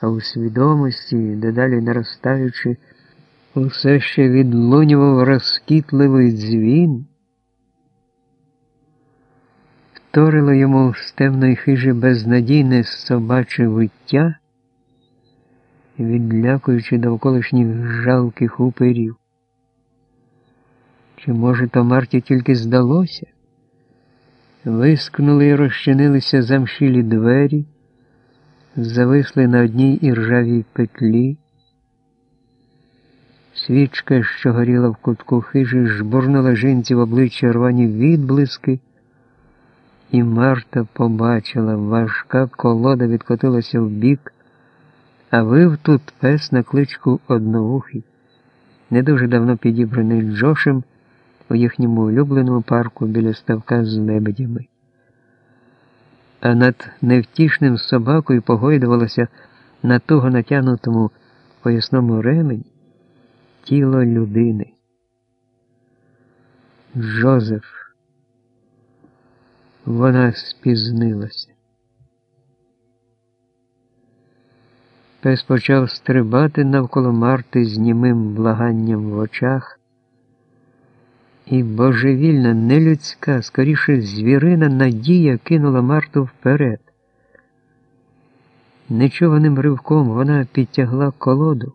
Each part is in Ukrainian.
а у свідомості, дедалі наростаючи, усе ще відлунював розкітливий дзвін. Вторило йому з темної хижі безнадійне собаче виття, відлякуючи довколишніх жалких упирів. Чи, може, то Марті тільки здалося? Вискнули і розчинилися замшілі двері, зависли на одній іржавій петлі. Свічка, що горіла в кутку хижі, жбурнула жінці в обличчя рвані відблиски, і Марта побачила, важка колода відкотилася в бік, а вив тут пес на кличку одновухий, не дуже давно підібраний Джошем у їхньому улюбленому парку біля ставка з лебедями. А над невтішним собакою погойдувалося на туго натягнутому поясному ремені тіло людини. Джозеф. Вона спізнилася. Пес почав стрибати навколо Марти з німим благанням в очах. І божевільна, нелюдська, скоріше звірина надія кинула Марту вперед. Нечуваним ривком вона підтягла колоду,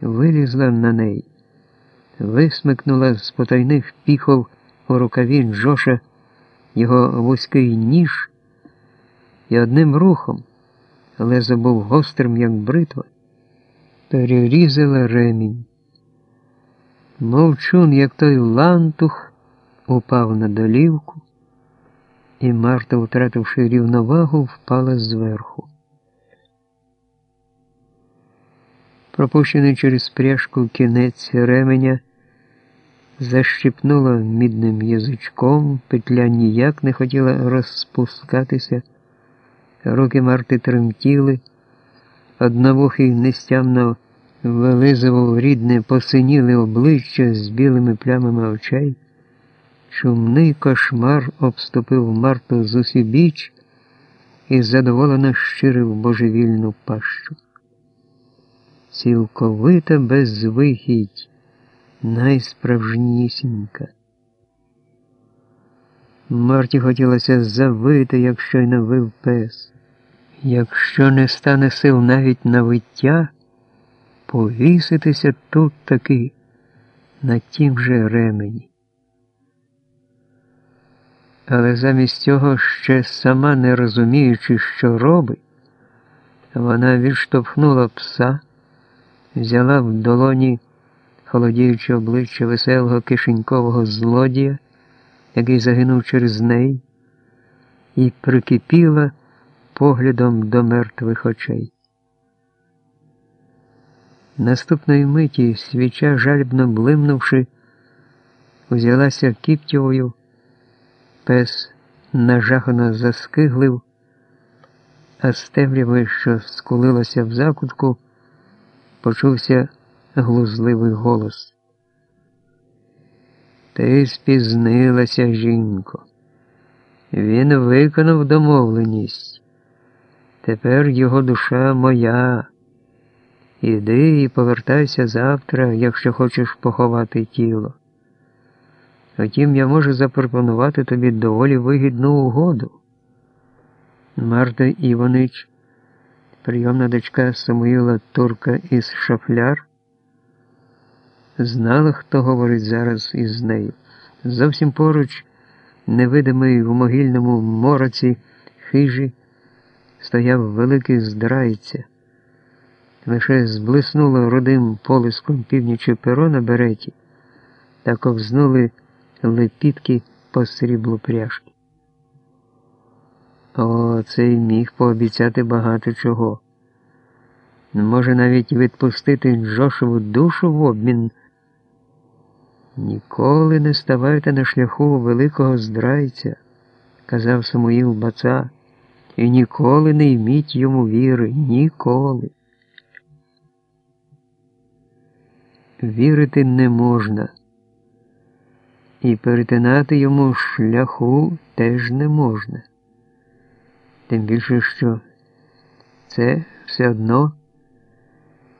вилізла на неї, висмикнула з потайних піхов у рукаві Джоша його вузький ніж і одним рухом, лезо був гострим, як бритва, перерізала ремінь. Мовчун, як той лантух, упав на долівку, і Марта, втративши рівновагу, впала зверху. Пропущений через пряжку кінець ременя, защипнула мідним язичком, петля ніяк не хотіла розпускатися, руки Марти тремтіли, одновухий нестямно вилизував рідне посиніле обличчя з білими плямами очей. Шумний кошмар обступив Марту з усібіч і задоволено щирив божевільну пащу. Цілковита безвихідь, найсправжнісінька. Марті хотілося завити, як щойно вив пес. Якщо не стане сил навіть на виття, повіситися тут таки на тім же ремені. Але замість цього, ще сама не розуміючи, що робить, вона відштовхнула пса, взяла в долоні холодіюче обличчя веселого кишенькового злодія, який загинув через неї, і прикипіла поглядом до мертвих очей. Наступної миті свіча, жальбно блимнувши, узялася кіптєвою, пес нажахано заскиглив, а з темряви, що скулилося в закутку, почувся глузливий голос. Ти спізнилася, жінко. Він виконав домовленість. Тепер його душа моя. Іди і повертайся завтра, якщо хочеш поховати тіло. Втім, я можу запропонувати тобі доволі вигідну угоду. Марта Іванич, прийомна дочка Самуїла Турка із Шафляр, знала, хто говорить зараз із нею. Зовсім поруч, невидимий в могильному мороці хижі, стояв великий здрайця. Лише зблиснуло рудим полиском північі перо на береті та ковзнули лепітки по сріблу пряжки. О, цей міг пообіцяти багато чого. Може навіть відпустити Джошеву душу в обмін. Ніколи не ставайте на шляху великого здрайця, казав Самуїл Баца, і ніколи не йміть йому віри, ніколи. Вірити не можна, і перетинати йому шляху теж не можна. Тим більше, що це все. одно